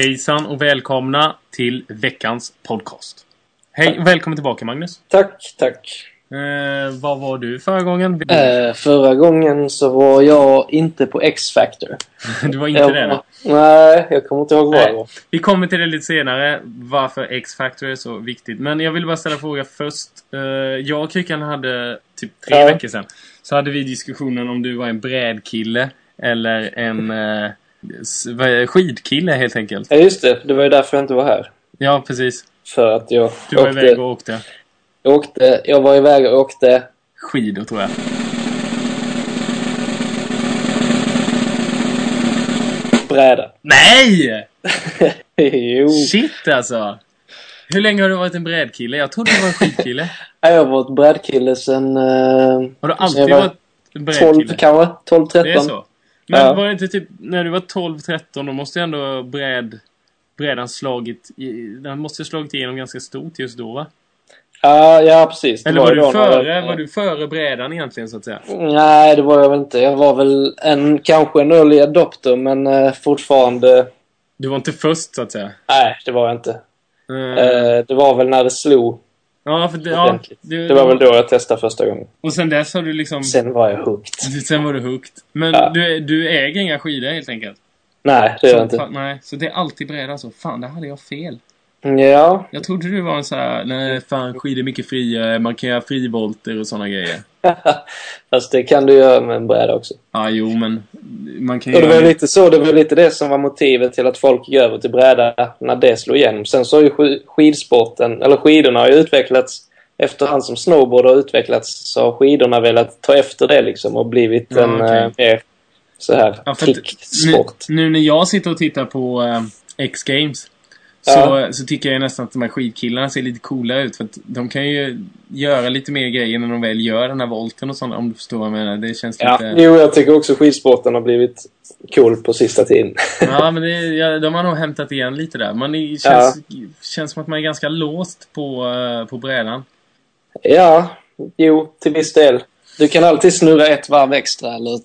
Hejsan och välkomna till veckans podcast. Hej och välkommen tillbaka Magnus. Tack, tack. Eh, vad var du förra gången? Eh, förra gången så var jag inte på X-Factor. du var inte jag det? Nej, jag kommer inte ihåg vad jag var. Vi kommer till det lite senare, varför X-Factor är så viktigt. Men jag vill bara ställa en fråga först. Eh, jag och Kryckan hade typ tre Ja. veckor sedan. Så hade vi diskussionen om du var en brädkille eller en eh, skidkille helt enkelt. Ja, just det. Det var ju därför jag inte var här. Ja, precis. För att jag Du var åkte, iväg och åkte jag åkte... Jag var iväg och åkte... skidor tror jag. Bräda. Nej! jo. Shit alltså! Hur länge har du varit en brädkille? Jag trodde du var en skidkille. Ja, Jag har varit brädkille sen... Eh, Har du alltid varit en 12 brädkille? kanske? 12, 13? Det är så? Men Ja. var det inte typ när du var 12-13 då måste ju ändå bräd, brädan slagit Den måste slagit igenom ganska stort just då va? Ja, ja, precis. Eller var, ju du före, jag- var du före brädan egentligen så att säga? Nej, det var jag väl inte. Jag var väl en, kanske en early adopter, men eh, fortfarande... Du var inte först så att säga? Nej, det var jag inte. Eh, Eh, det var väl när det slog ja, för det, ja, du, Det var väl då jag testade första gången. Och sen dess har du liksom... Sen var jag hooked. Sen var du hooked. Men Ja. du, du äger inga skidor helt enkelt? Nej, det gör jag Så- inte. Nej, så det är alltid bräda så. Fan, där hade jag fel. Ja, Jag trodde du var en sån här, nej fan skidor är mycket friare, man kan göra frivolter och såna grejer. fast det kan du göra med en bräda också. Ja, jo men man kan Och det var lite så, det var lite det som var motivet till att folk gick över till bräda när det slog igenom. Sen så har ju sk- skidsporten, eller skidorna har ju utvecklats efterhand som snowboard har utvecklats så har skidorna velat ta efter det liksom och blivit Ja, en okej. eh, mer så här Ja, nu, nu när jag sitter och tittar på eh, X-Games så, Ja. så tycker jag nästan att de här skidkillarna ser lite coola ut. För att de kan ju göra lite mer grejer när de väl gör den här volten och sånt. Om du förstår vad jag menar. Det känns Ja, lite... jo, jag tycker också skidsporten har blivit cool på sista tiden. Ja, men det, ja, de har nog hämtat igen lite där. Man är, känns, känns som att man är ganska låst på, eh, på brädan. ja, jo, till viss del. Du kan alltid snurra ett varv extra eller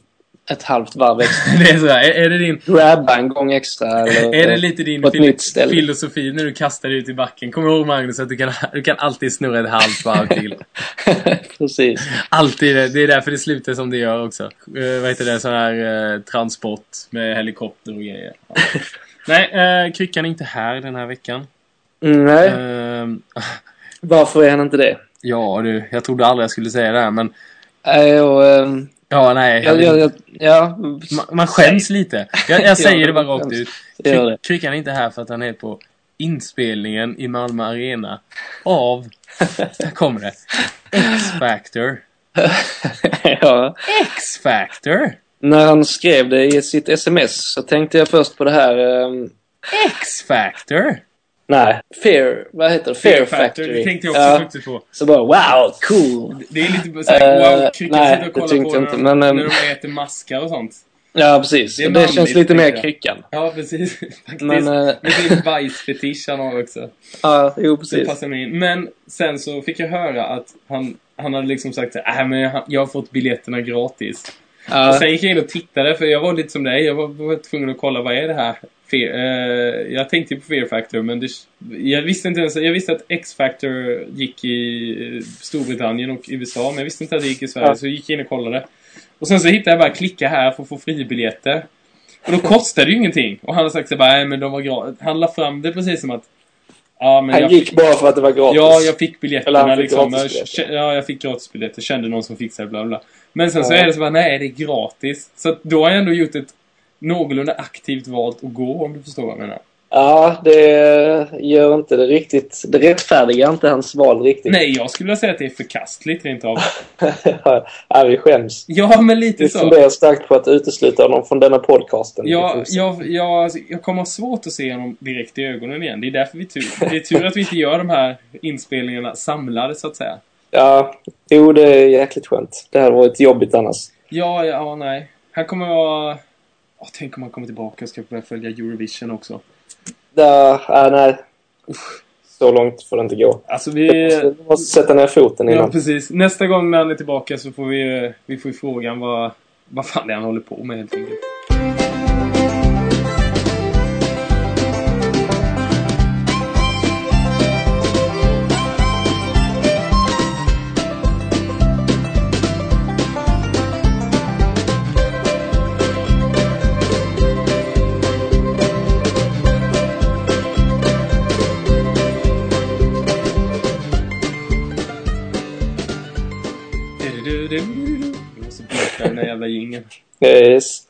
ett halvt varv extra. Det är sådär, är, är det din... Grabba en gång extra eller Är det lite din fil- filosofi när du kastar dig ut i backen? Du ihåg Magnus att du kan, du kan alltid snurra ett halvt varv till? Precis. Alltid. Det är därför det slutar som det gör också. Uh, vad heter det? Sån här eh, transport med helikopter och grejer. Ja. Nej, uh, Kryckan är inte här den här veckan. Mm, nej, Ehm, varför är han inte det? ja du, jag trodde aldrig jag skulle säga det här men... Nej, och, ehm, Ja, nej. Jag jag, jag, ja, man, man skäms lite. Jag, säger det bara rakt ut. Det. Kryckan är inte här för att han är på inspelningen i Malmö Arena av... Här kommer det. X-Factor. ja. X-Factor? När han skrev det i sitt sms så tänkte jag först på det här... ehm, X-Factor? Nej, Fear... Vad heter det? Fear, Factory. Det tänkte jag också ja, faktiskt på. Så bara wow, cool! Det är lite såhär, Eh, wow, Kryckan nej, sitter och det kollar på jag när, inte, men, när ehm, de äter maskar och sånt. Ja, precis. Det Det, det manligt, känns lite mer kryckan. Ja, precis. Faktiskt. Men, eh, Med sin bajsfetisch han har också. Ja, jo Det precis. passar mig in. Men sen så fick jag höra att han, han hade liksom sagt så här, äh, men jag, jag har fått biljetterna gratis. Och Ja, sen gick jag in och tittade, för jag var lite som dig. Jag var, var tvungen att kolla, vad är det här? Fear, eh, jag tänkte på Fear Factor, men det, jag visste inte ens... Jag visste att X-Factor gick i Storbritannien och USA, men jag visste inte att det gick i Sverige, Ja. så jag gick in och kollade. Och sen så hittade jag bara klicka här för att få fribiljetter. Och då kostade det ju ingenting. Och han har sagt så bara, nej men de var gratis. Han la fram det precis som att... Ja, men han jag gick bara för att det var gratis. Ja, jag fick biljetterna fick liksom. gratisbiljetter. Ja, jag fick gratisbiljetter. Kände någon som fixade bla bla. Men sen så Ja. är det så bara, nej det är gratis. Så då har jag ändå gjort ett någorlunda aktivt val att gå om du förstår vad jag menar. Ja, det gör inte det riktigt. Det rättfärdigar inte hans val riktigt. Nej, jag skulle vilja säga att det är förkastligt rent av. ja, vi skäms. Ja, men lite Vi så. funderar starkt på att utesluta honom från denna podcasten. Jag, jag, jag, jag kommer ha svårt att se honom direkt i ögonen igen. Det är därför vi tur. Det är tur att vi inte gör de här inspelningarna samlade så att säga. Ja, jo det är jäkligt skönt. Det hade varit jobbigt annars. Ja, ja, nej. Han kommer vara... Åh, tänk om han kommer tillbaka och ska börja följa Eurovision också. Ja, nej. Så långt får det inte gå. Alltså Vi vi... måste, sätta ner foten Ja, innan. precis. Nästa gång när han är tillbaka så får vi, vi får frågan vad, vad fan det är han håller på med helt enkelt. Jävla jingeln. Yes.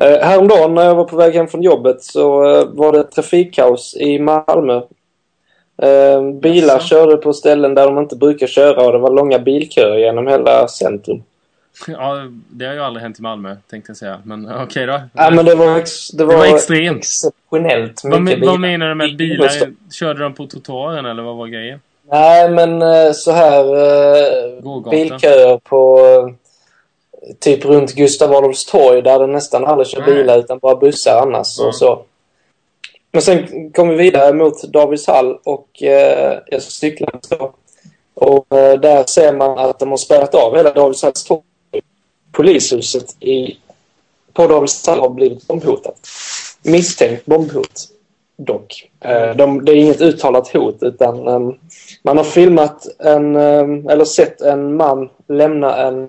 Eh, häromdagen när jag var på väg hem från jobbet så eh, var det trafikkaos i Malmö. Eh, bilar Jaså? körde på ställen där de inte brukar köra och det var långa bilköer genom hela centrum. Ja, det har ju aldrig hänt i Malmö, tänkte jag säga. Men okej då. Ja, men det var, ex, det det var, var extremt. exceptionellt Vad, men- vad menar du med bilar? Körde de på trottoaren eller vad var grejen? Nej, men så här Gågatan. bilköer på typ runt Gustav Adolfs torg där det nästan aldrig kör bilar utan bara bussar annars Ja. och så. Men sen kom vi vidare mot Davidshall och eh, jag cyklade så. Och eh, där ser man att de har spärrat av hela Davidshalls torg. Polishuset i, på Davidshall har blivit bombhotat. Misstänkt bombhot dock. Eh, de, det är inget uttalat hot utan ehm, man har filmat en, ehm, eller sett en man lämna en,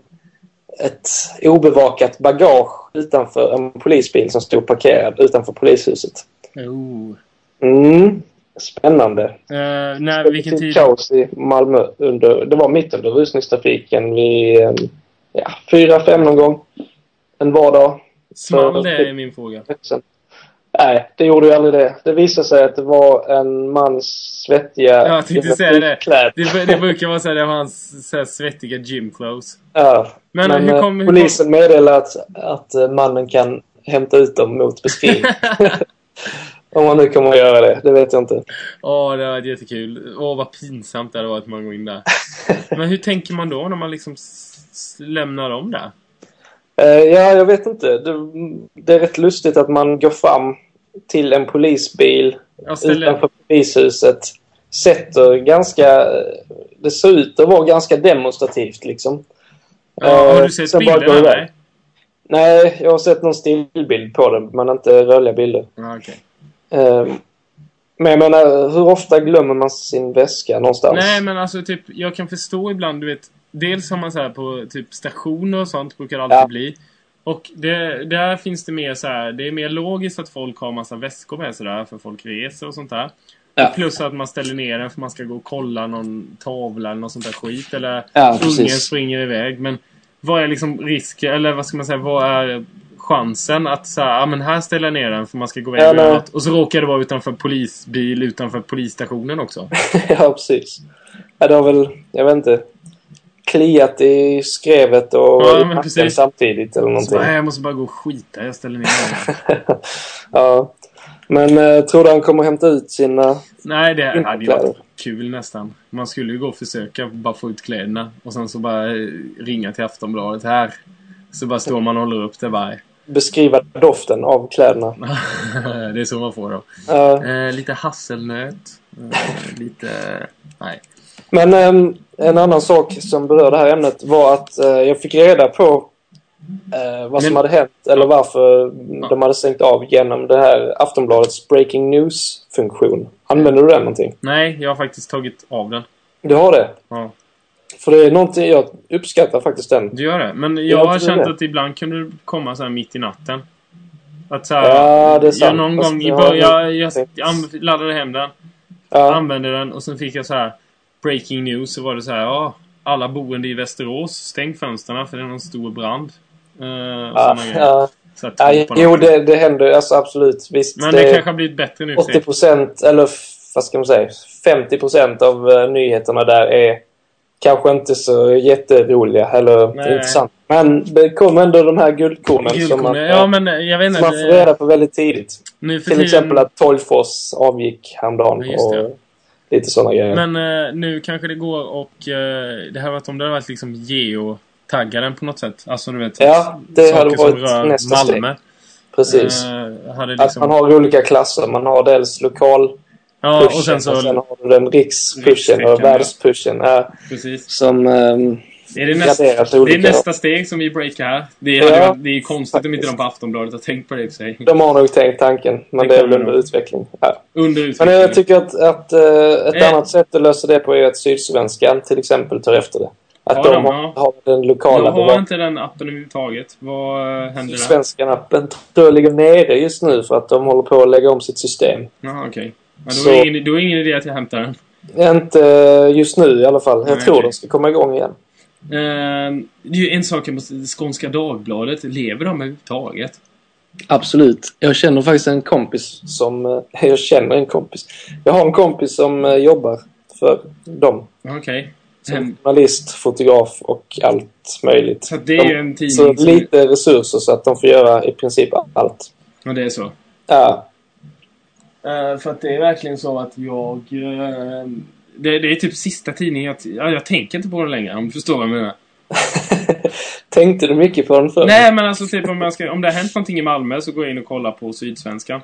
ett obevakat bagage utanför en polisbil som stod parkerad utanför polishuset. Oh. Mm. Spännande. Eh, när, vilken tid? Kaos i Malmö. Under, det var mitt under rusningstrafiken vid ja, fyra, fem någon gång. En vardag. Small det är min fråga. Sen. Nej, det gjorde ju aldrig det. Det visade sig att det var en mans svettiga... Jag tänkte säga det. Det, det brukar vara så här, det var hans så här, svettiga gym clothes. Ja. Men Men, hur eh, kom- hur polisen meddelade att, att eh, mannen kan hämta ut dem mot beskrivning. Om man nu kommer att göra det, det vet jag inte. Åh, det var jättekul. Åh, vad pinsamt det hade varit om man går in där. Men hur tänker man då när man liksom lämnar dem där? Eh, ja, jag vet inte. Det, det är rätt lustigt att man går fram till en polisbil utanför polishuset. Sätter ganska... Det ser ut att vara ganska demonstrativt liksom. Ja, har Eh, du sett sen bara bilderna? Nej. Nej, jag har sett någon stillbild på den, men inte rörliga bilder. Ja, okej. Eh, men jag menar, hur ofta glömmer man sin väska någonstans? Nej, men alltså typ, jag kan förstå ibland, du vet. Dels har man så här på typ stationer och sånt, brukar det alltid Ja. bli. Och det, där finns det mer så här, det är mer logiskt att folk har massa väskor med sig där, för folk reser och sånt där. Ja. Plus att man ställer ner den för man ska gå och kolla någon tavla eller något sånt där skit. Eller Ja, ungen springer iväg. Men vad är liksom risken, eller vad ska man säga, vad är chansen att så här, ja men här ställer jag ner den för man ska gå iväg Ja, och. Och så råkar det vara utanför polisbil, utanför polisstationen också. ja, precis. Ja, det har väl, jag vet inte, kliat i skrevet och Ja, i nacken precis. samtidigt eller Så någonting. bara, "Nej, jag måste bara gå och skita, jag ställer ner ja. Men eh, tror du han kommer hämta ut sina... Nej, det hade ju varit kul nästan. Man skulle ju gå och försöka bara få ut kläderna. Och sen så bara eh, ringa till Aftonbladet här. Så bara står man och håller upp det bara. beskriva doften av kläderna? det är så man får då. Ja. Eh, lite hasselnöt. Eh, lite... Nej. Men ehm, en annan sak som berör det här ämnet var att eh, jag fick reda på eh, vad som Men- hade hänt eller varför de hade stängt av genom det här Aftonbladets Breaking News-funktion. Använder du den någonting? Nej, jag har faktiskt tagit av den. Du har det? Ja, För det är någonting jag uppskattar faktiskt den. du gör det. Men Jag jag har känt det. att ibland kunde det komma så här mitt i natten. Att så här, Ja, det är jag sant. någon Fast gång i jag början, jag, jag anv- laddade hem den. Ja, använde den och sen fick jag så här breaking news så var det så här ja alla boende i Västerås stäng fönstren för det är någon stor brand. Uh, och ja, grejer. ja. Så att, ja, jo, det, det händer alltså absolut. Visst, Men det, det kanske har blivit bättre nu. för 80 sig. procent, eller vad ska man säga, 50 procent av eh, nyheterna där är kanske inte så jätteroliga eller Nej. intressanta. Men det kommer ändå de här guldkornen som man, ja men eh, jag vet inte. man får reda på väldigt tidigt. Till tiden, exempel att Tolgfors avgick häromdagen Ja, lite sådana grejer. Men eh, nu kanske det går och eh, det här varit om det hade varit liksom geotaggaren på något sätt. Alltså du vet. Ja, det saker hade som varit rör nästa steg. Malmö. Precis. Eh, hade Att liksom, man har olika klasser. Man har dels lokal ja, och sen så... och sen har du den rikspushen och världspushen. Ja, precis. som ehm, Är det, nästa, graderas det är olika. nästa steg som vi breakar här. Det är, Ja, det är konstigt om inte faktiskt. de på Aftonbladet har tänkt på det i sig. De har nog tänkt tanken, men Det det, är väl under nog. utveckling. Ja. Under Men utveckling. jag tycker att, att eh, ett Eh. annat sätt att lösa det på är att Sydsvenskan till exempel tar efter det. Att Har de har, ja. har den lokala jag har bevakningen. inte den appen överhuvudtaget. Vad eh, händer där? Sydsvenskan-appen tror jag ligger nere just nu för att de håller på att lägga om sitt system. Jaha, okej. Ja, då, Så- är det ingen, då är det ingen idé att jag hämtar den. Inte just nu i alla fall. Jag Nej, tror okej. de ska komma igång igen. Eh, det är ju en sak jag måste... Skånska Dagbladet, lever de överhuvudtaget? Absolut. Jag känner faktiskt en kompis som... eh, Jag känner en kompis. Jag har en kompis som eh, jobbar för dem. Okej. Som Em, journalist, fotograf och allt möjligt. Så det är ju en tidning Så som- lite resurser så att de får göra i princip allt. Ja, det är så. Ja. Eh, för att det är verkligen så att jag... eh, det, det är typ sista tidningen jag... Ja, jag tänker inte på det längre, om du förstår vad jag menar. Tänkte du mycket på den förr? Nej, men alltså typ om, ska, om det har hänt någonting i Malmö så går jag in och kollar på Sydsvenskan.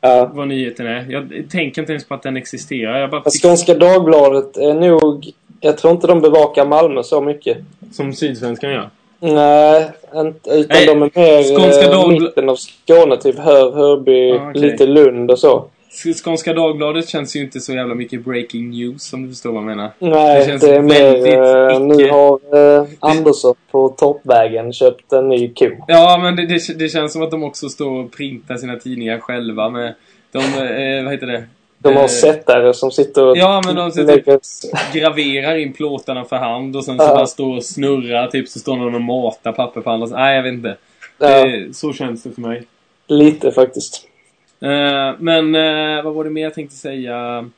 Ja. Vad nyheten är. Jag tänker inte ens på att den existerar. Jag bara... Skånska Dagbladet är nog... Jag tror inte de bevakar Malmö så mycket. Som Sydsvenskan gör. Nej, inte, utan Nej, de är mer Skånska eh, Dagbl- mitten av Skåne. Typ Hör, Hörby, Ah, okej. lite Lund och så. Skånska Dagbladet känns ju inte så jävla mycket breaking news om du förstår vad jag menar. Nej, Det det, känns är mer... väldigt eh, icke- Nu har uh, Andersson på toppvägen köpt en ny ko. Ja, men det, det, det känns som att de också står och printar sina tidningar själva med... De, eh, vad heter det? De har Eh, sättare som sitter och Ja, men de sitter lägger... graverar in plåtarna för hand och sen så Ja. bara står och snurrar. Typ så står någon och matar papper på andra Nej, jag vet inte. Ja, Det, så känns det för mig. lite faktiskt. Eh, men eh, vad var det mer jag tänkte säga?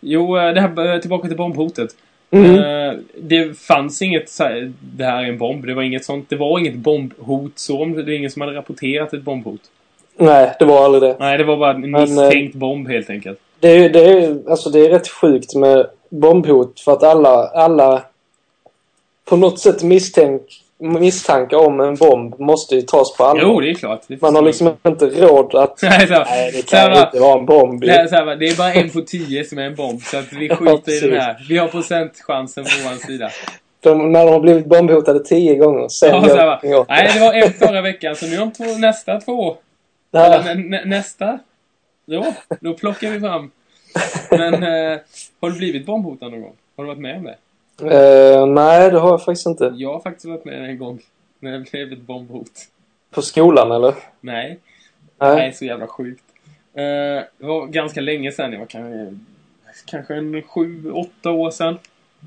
Jo, eh, det här, tillbaka till bombhotet. Mm. Det fanns inget så här, det här är en bomb. Det var inget sånt. Det var inget bombhot så. Det var ingen som hade rapporterat ett bombhot. Nej, det var aldrig det. Nej, det var bara en Men, misstänkt bomb helt enkelt. Det är, det, är, alltså det är rätt sjukt med bombhot för att alla, alla på något sätt misstänk, misstankar om en bomb måste ju tas på allvar. Jo, det är klart. Det Man har liksom inte råd att... Nej, så, Nej, det kan bara- inte vara en bomb. Nej, så här, bara, det är bara en på tio som är en bomb. Så att vi Ja, skiter i den här. Vi har procentchansen på vår sida. De, när de har blivit bombhotade tio gånger. Sen Ja, gör så här, de bara, inget åt det. nej, det var en förra veckan. Så nu om två, nästa två. Eller, nä, nä, nästa. Jo, då plockar vi fram. Men eh, har du blivit bombhotad någon gång? Har du varit med om det? Eh, nej, det har jag faktiskt inte. Jag har faktiskt varit med en gång. När det blev ett bombhot. På skolan, eller? Nej. Nej, Nej. så jävla sjukt. Eh, det var ganska länge sedan. Det var kanske, kanske en sju, åtta år sedan.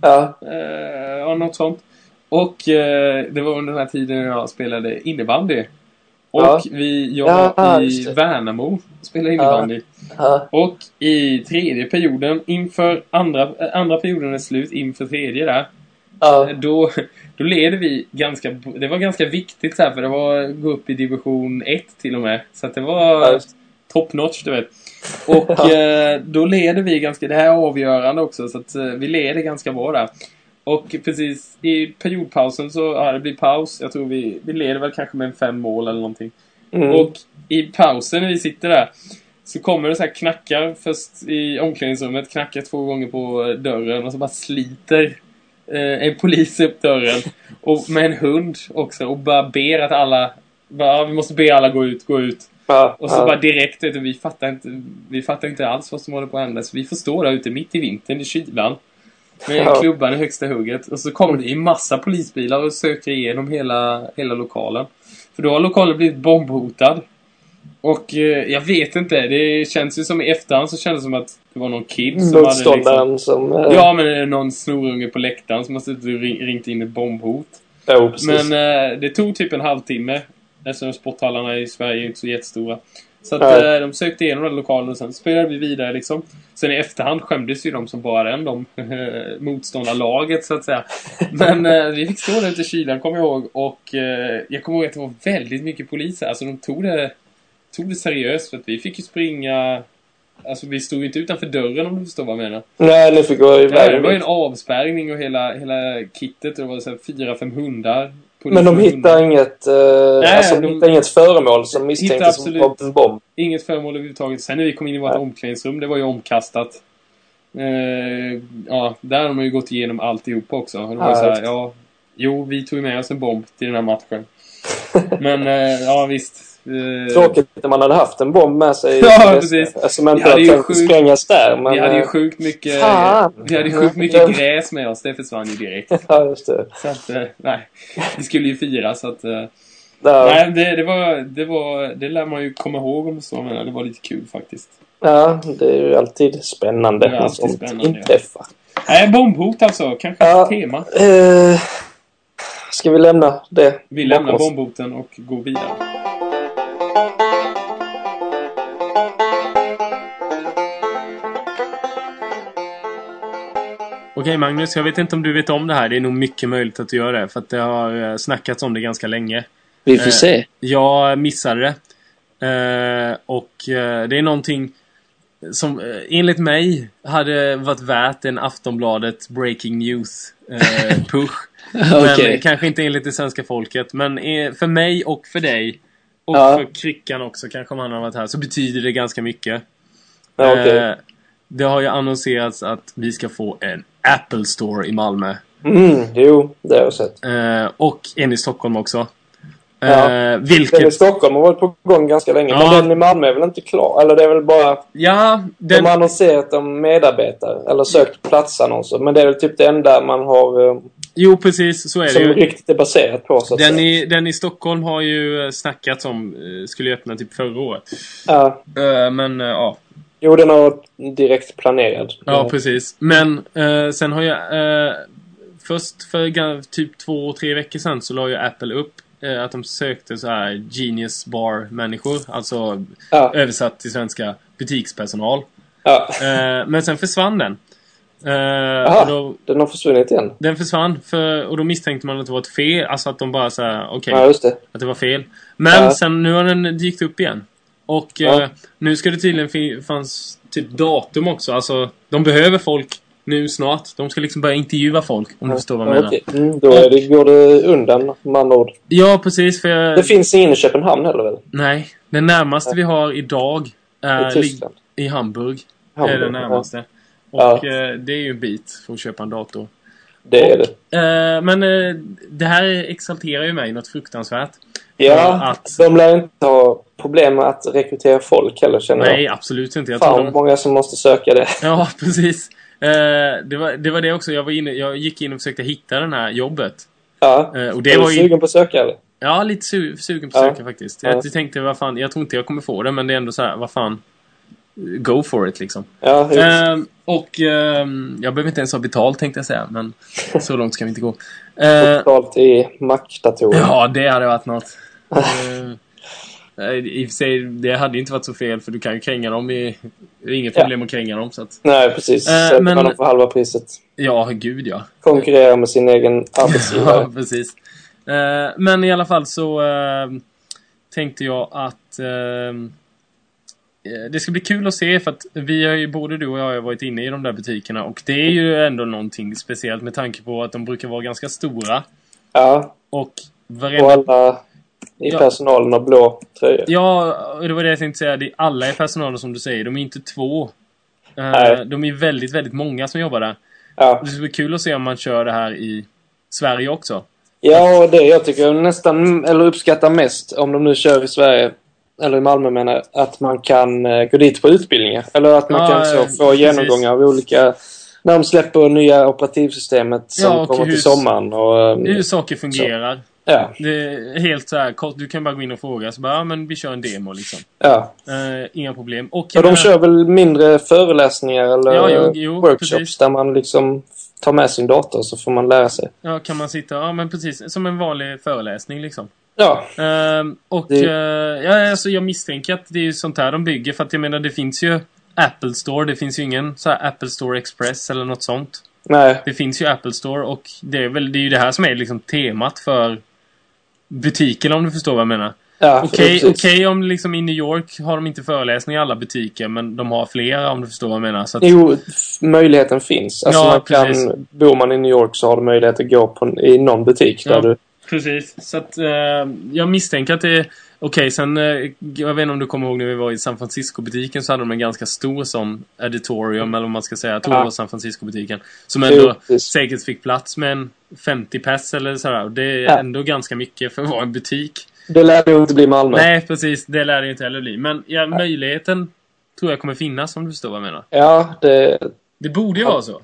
Ja. Eh, ja, något sånt. Och det var under den här tiden jag spelade innebandy. Och Ja. vi, jag Ja, var just i. Värnamo spelade innebandy. ja. Och i tredje perioden, inför andra, eh, andra perioden är slut, inför tredje där. ja. Då, då leder vi ganska... Det var ganska viktigt så här, för det var att gå upp i division 1 till och med. Så att det Ja, var top notch, du vet. Och eh, då leder vi ganska... Det här är avgörande också, så att eh, vi leder ganska bra där. Och precis i periodpausen så, ja det blir paus. Jag tror vi, vi leder väl kanske med en fem mål eller någonting. Mm. Och i pausen när vi sitter där så kommer det så här knackar först i omklädningsrummet, knackar två gånger på dörren och så bara sliter eh, en polis upp dörren. Och med en hund också och bara ber att alla, bara, vi måste be alla gå ut, gå ut. ja. Och så ja. bara direkt, vi fattar inte, vi fattar inte alls vad som håller på att hända. Så vi får stå där ute mitt i vintern i kylan. Med klubban i högsta hugget. Och så kommer det en massa polisbilar och söker igenom hela, hela lokalen. För då har lokalen blivit bombhotad. Och eh, jag vet inte, det känns ju som i efterhand så kändes det som att det var någon kid som hade liksom... Som... eh, Ja, men det är någon snorunge på läktaren som har suttit och ring- ringt in ett bombhot. jo, precis. Men eh, det tog typ en halvtimme. Eftersom sporthallarna i Sverige är inte så jättestora. Så att Nej. eh, de sökte igenom den lokalen och sen spelade vi vidare liksom. Sen i efterhand skämdes ju de som bara den, de motståndarlaget så att säga. Men eh, vi fick stå där ute i kylan, kommer jag ihåg. Och eh, jag kommer ihåg att det var väldigt mycket poliser. Alltså de tog det, tog det seriöst. För att vi fick ju springa... Alltså vi stod ju inte utanför dörren om du förstår vad jag menar. Nej, ni fick gå Ja, iväg. det var ju en avspärrning och hela, hela kittet. Det var så här fyra, fem hundar. Men de hittar inget, eh, alltså, de de- hittar inget föremål som misstänktes som en bomb. Inget föremål överhuvudtaget. Sen när vi kom in i vårt Nej. omklädningsrum, det var ju omkastat. Eh, ja, där har de ju gått igenom alltihopa också. Och Det var Ja, ju så här, just det. ja, jo, vi tog med oss en bomb till den här matchen. Men, eh, ja visst. Eh, Tråkigt att man hade haft en bomb med sig. Ja, precis. Alltså man Vi inte hade tänkt sjukt- sprängas där. Men, vi hade ju eh, sjukt mycket, Fan. vi hade ju sjukt mycket gräs med oss. Det försvann ju direkt. Ja, just det. Så att, eh, nej. Vi skulle ju fira så att... eh, Där. Nej, det, det var... Det var... Det lär man ju komma ihåg om så, men det var lite kul faktiskt. Ja, det är ju alltid spännande Det är när alltid sånt spännande, ja. inträffar. Nej, bombhot alltså. Kanske Ja. ett tema. Eh, ska vi lämna det Vi lämnar bombboten och går vidare. Okej Magnus, jag vet inte om du vet om det här. Det är nog mycket möjligt att du gör det. För att det har eh, snackats om det ganska länge. Vi får Eh, se. Jag missade det. Eh, och eh, det är någonting som enligt mig hade varit värt en Aftonbladet Breaking News push. Men Okej. kanske inte enligt det svenska folket. Men för mig och för dig och Ja. för Kryckan också, kanske om han har varit här, så betyder det ganska mycket. Ja. Eh, det har ju annonserats att vi ska få en Apple Store i Malmö. Mm, jo, det har jag sett. Eh, och en i Stockholm också. Ja. Eh, Den i vilket... Stockholm har varit på gång ganska länge. Ja. Men den i Malmö är väl inte klar? Eller det är väl bara... Ja, den... De har annonserat om medarbetare. Eller sökt platsannonser. Men det är väl typ det enda man har... Eh, Jo, precis. Så är det som ju. riktigt är baserat på, så Den i, den i Stockholm har ju eh, snackats om, eh, skulle öppna typ förra året. Ja. Eh, Men eh, ja, Jo, den har varit direkt planerad. ja precis. Men eh, sen har jag... Eh, först för typ två, tre veckor sedan så la ju Apple upp eh, att de sökte så här Genius Bar-människor. Alltså Ja. översatt till svenska butikspersonal. ja. Eh, men sen försvann den. Jaha, och då, den har försvunnit igen. den försvann för, och då misstänkte man att det var ett fel. Alltså att de bara så här, okej. Ja, just det. Att det var fel. Men Ja. sen nu har den dykt upp igen. Och Ja. eh, nu ska det tydligen fin- fanns typ datum också. Alltså, de behöver folk nu snart. De ska liksom börja intervjua folk, om du förstår vad jag Ja, menar. okej. Mm, då är det, går det undan, med andra ord. Ja, precis. För jag, Det finns ingen i Köpenhamn heller väl? Nej, det närmaste vi har idag är I i Hamburg. Hamburg, är det närmaste. Ja. Och eh, det är ju en bit för att köpa en dator. Det är det. Eh, men eh, det här exalterar ju mig något fruktansvärt. Ja, För att- de lär inte ha problem med att rekrytera folk heller känner jag. Nej, absolut inte. Jag tror Fan de... vad många som måste söka det. Ja, precis. Eh, det, var, det var det också. Jag, var inne, jag gick in och försökte hitta det här jobbet. Ja. Eh, och är det var du sugen på att söka eller? Ja, lite su sugen på att Ja. söka faktiskt. Ja. Jag tänkte, vad fan, jag tror inte jag kommer få det, men det är ändå så här, vad fan. Go for it liksom. Ja. Ehm, och ehm, jag behöver inte ens ha betalt tänkte jag säga, men så långt ska vi inte gå. Eh, Betalt i Mac-datorer. ja, det hade varit något. Eh, I och för sig, det hade ju inte varit så fel för du kan ju kränga dem i... Det är inget Ja. problem att kränga dem så att... Nej, precis. Eh, men- dem för halva priset. Ja, gud ja. Konkurrera med sin egen arbetsgivare. Ja, precis. Eh, men i alla fall så eh, tänkte jag att eh, eh, det ska bli kul att se för att vi har ju, både du och jag har varit inne i de där butikerna och det är ju ändå någonting speciellt med tanke på att de brukar vara ganska stora ja, och och varenda... alla i Ja. personalen har blå tröjor. Ja, och det var det jag tänkte säga. Det är alla i personalen som du säger. De är inte två. Eh, Nej. de är väldigt, väldigt många som jobbar där. Ja. Det ska bli kul att se om man kör det här i Sverige också. ja, och det jag tycker nästan, eller uppskattar mest, om de nu kör i Sverige, eller i Malmö menar jag, att man kan eh, gå dit på utbildningar. Eller att man Ja, kan så få precis. genomgångar av olika... När de släpper nya operativsystemet som Ja, kommer hur- till sommaren. Och, eh, Hur saker fungerar. ja, Det är helt så här kort. Du kan bara gå in och fråga. Så bara, ja men vi kör en demo liksom. ja. Eh, inga problem. Och, Och de jag kör väl mindre föreläsningar eller Ja, jo, jo, workshops precis. där man liksom tar med sin dator så får man lära sig. Ja, kan man sitta... Ja, men precis. Som en vanlig föreläsning liksom. Ja, Ehm, och Det- eh, ja, alltså, jag misstänker att det är sånt här de bygger. För att jag menar, det finns ju Apple Store. Det finns ju ingen så Apple Store Express eller något sånt. nej. Det finns ju Apple Store och det är väl det, är ju det här som är liksom temat för butiken om du förstår vad jag menar. Ja, Okej, precis. okej om liksom i New York har de inte föreläsningar i alla butiker men de har flera om du förstår vad jag menar. Så att, Jo, möjligheten finns. Alltså Ja, man precis. kan, bor man i New York så har du möjlighet att gå på, i någon butik där Ja. du... Precis. Så att eh, jag misstänker att det är... Okej, sen... Eh, jag vet inte om du kommer ihåg när vi var i San Francisco-butiken så hade de en ganska stor sån editorium eller vad man ska säga. Jag tror Ja. det var San Francisco-butiken. Som ändå precis. säkert fick plats med en 50 pers eller sådär. Och det är Ja. ändå ganska mycket för att vara en butik. Det lär nog inte bli Malmö. Nej, precis. Det lär det inte heller bli. Men ja, möjligheten tror jag kommer finnas om du förstår vad jag menar. Ja, det Det borde ju vara så.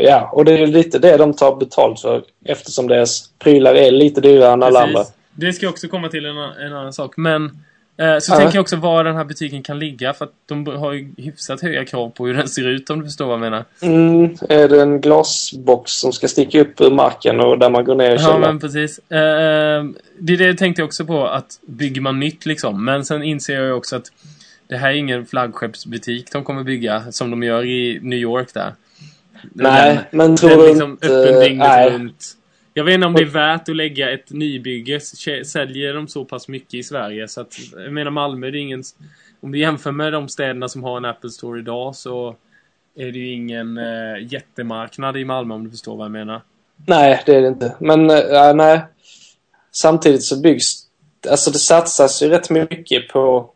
Ja, och det är lite det de tar betalt för eftersom deras prylar är lite dyrare än alla andra. Det ska också komma till en, en annan sak. Men Eh, Så Ja. tänker jag också var den här butiken kan ligga för att de har ju hyfsat höga krav på hur den ser ut om du förstår vad jag menar. Mm, är det en glasbox som ska sticka upp ur marken och där man går ner i Ja men precis. Eh, Det är det jag tänkte också på att bygger man nytt liksom. Men sen inser jag ju också att det här är ingen flaggskeppsbutik de kommer bygga som de gör i New York där. Nej, Den- men tror du liksom inte... öppen dygnet nej. runt. Jag vet inte om det är värt att lägga ett nybygge. Säljer de så pass mycket i Sverige så att, jag menar Malmö det är ingen... Om du jämför med de städerna som har en Apple Store idag så är det ju ingen eh, jättemarknad i Malmö om du förstår vad jag menar. Nej, det är det inte. Men äh, nej. Samtidigt så byggs... Alltså det satsas ju rätt mycket på...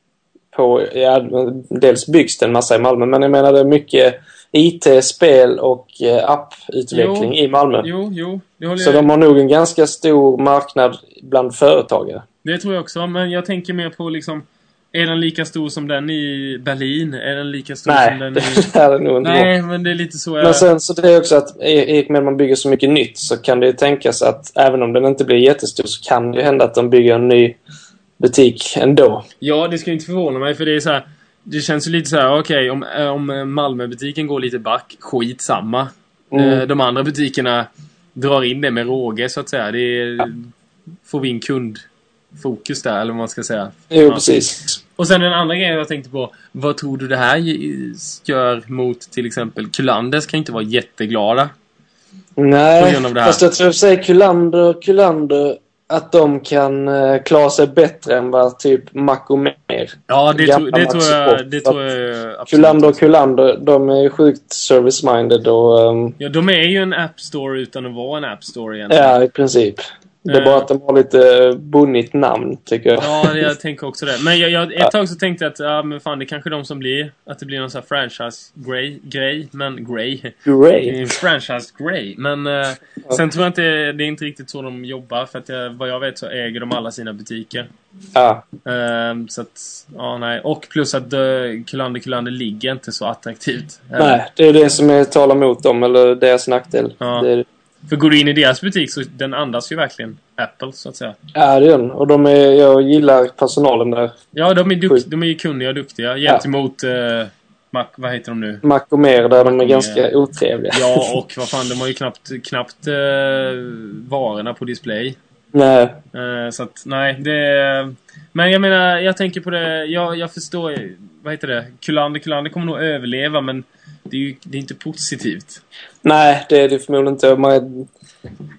på ja, dels byggs det en massa i Malmö, men jag menar det är mycket IT, spel och eh, apputveckling Jo. i Malmö. Jo, jo, det håller Så jag de har nog en ganska stor marknad bland företagare. Det tror jag också, men jag tänker mer på liksom... Är den lika stor som den i Berlin? Är den lika stor som Nej, den det i... är det nog inte. Nej, men det är lite så jag... Men sen så det är också att i i och med att man bygger så mycket nytt så kan det ju tänkas att även om den inte blir jättestor så kan det ju hända att de bygger en ny butik ändå. Ja, det ska ju inte förvåna mig för det är så här. Det känns ju lite så här, okej om, eh, om Malmöbutiken går lite back, skitsamma. Mm. Eh, De andra butikerna drar in det med råge så att säga. Det är, får vi in kundfokus där, eller vad man ska säga. Jo, Ja. precis. Och sen den andra grejen jag tänkte på. Vad tror du det här gör mot till exempel Kulanders kan inte vara jätteglada. Nej, fast jag tror att säga Kullander, Kullander att de kan eh, klara sig bättre än vad typ Mac och mer. Ja, det, tror, det tror jag, det tror jag absolut. Kullander och Kullander, de är sjukt service-minded och... ehm, Ja, de är ju en App Store utan att vara en App Store egentligen. ja, i princip. Det är Eh. bara att de har lite bonnigt namn, tycker jag. Ja, jag tänker också det. Men jag, jag, ett tag så tänkte jag att ja, men fan, det är kanske de som blir. Att det blir någon sån här franchise-grej. Grej, men grey. Great. Franchise-grej. Men eh, sen tror jag inte det är inte riktigt så de jobbar. För att jag, vad jag vet så äger de alla sina butiker. Ja, Ehm, så att, ja nej. Och plus att uh, Kullander Kullander ligger inte så attraktivt. Eh, nej, det är det som är talar mot dem, eller deras nackdel. Ja. Det är, För går du in i deras butik så den andas ju verkligen Apple så att säga. ja, det är den. Och de är, jag gillar personalen där. Ja, de är, duk- Sjukt. de är kunniga och duktiga gentemot uh, Mac, vad heter de nu? Mac och mer, där de är Mac ganska otrevliga. Ja, och vad fan, de har ju knappt, knappt uh, varorna på display. Nej, Eh, så att, nej, det... Men jag menar, jag tänker på det, jag, jag förstår, vad heter det? Kullander, Kullander kommer nog överleva, men det är ju det är inte positivt. nej, det är det förmodligen inte. Man,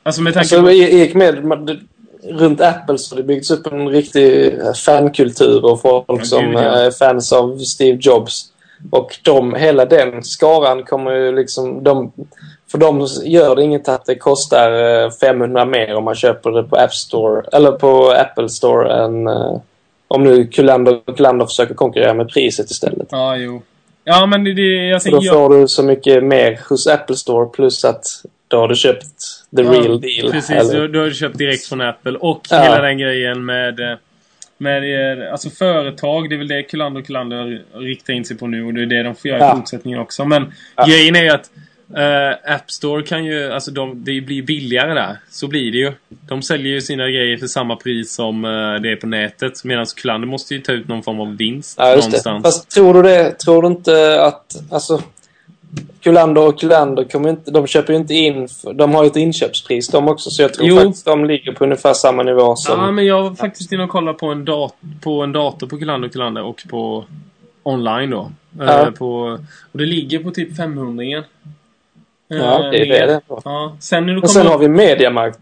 Alltså med tanke Alltså, gick med, man- det- runt Apple så det byggts upp en riktig eh, fankultur och folk Ja, som gud, ja. är fans av Steve Jobs. Och de, hela den skaran kommer ju liksom... De, för dem gör det inget att det kostar eh, 500 mer om man köper det på App Store eller på Apple Store än eh, om nu Kullander, Kullander försöker konkurrera med priset istället. Ja, jo. Ja, men det, jag För då tänker... Jag, får du så mycket mer hos Apple Store plus att då har du köpt the Ja, real deal. Precis, eller- du, du har ju köpt direkt från Apple. Och Ja. hela den grejen med... eh, Med eh, alltså företag, det är väl det Kullander och Kullander riktar in sig på nu och det är det de får göra Ja. i fortsättningen också. Men Ja. grejen är ju att eh, App Store kan ju, alltså de, det blir billigare där. Så blir det ju. De säljer ju sina grejer för samma pris som eh, det är på nätet. Medan Kullander måste ju ta ut någon form av vinst Ja, just det. någonstans. Fast tror du det? Tror du inte att... Alltså, Kullander och Kullander kommer inte... De köper ju inte in... De har ju ett inköpspris de också. Så jag tror Jo. faktiskt de ligger på ungefär samma nivå som... Ja, men jag var faktiskt inne och kollade på en, dat på en dator på Kullander och Kullander och på online då. Eh, Ja. på, och det ligger på typ 500 igen. Eh, Ja, det är det. det. Ja, sen Och sen har vi Mediamarkt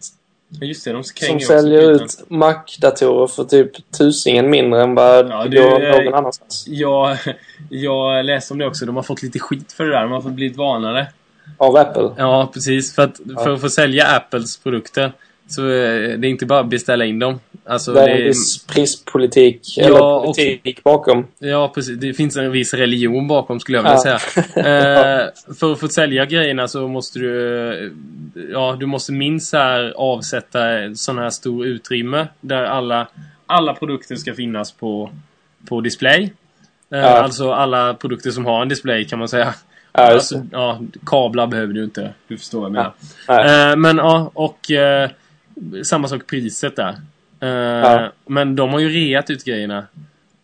Ja, Just det, de som säljer ut Mac-datorer för typ tusingen mindre än vad Ja, det går någon annanstans. Jag, jag läste om det också. De har fått lite skit för det där. De har fått blivit varnade. Av Apple. Ja, precis. För att, för att få sälja Apples produkter så eh, det är inte bara att beställa in dem. Alltså, det är en viss prispolitik, Ja, eller och- politik bakom. Ja, precis. Det finns en viss religion bakom skulle jag vilja Ja. säga. Eh, för att få sälja grejerna så måste du... Ja, du måste minst här avsätta sån här stor utrymme där alla, alla produkter ska finnas på, på display. Eh, Ja. Alltså alla produkter som har en display kan man säga. Ja, alltså, ja, kablar behöver du inte. Du förstår vad jag menar. Eh, men ja, och eh, samma sak priset där. Eh, Ja. Men de har ju reat ut grejerna.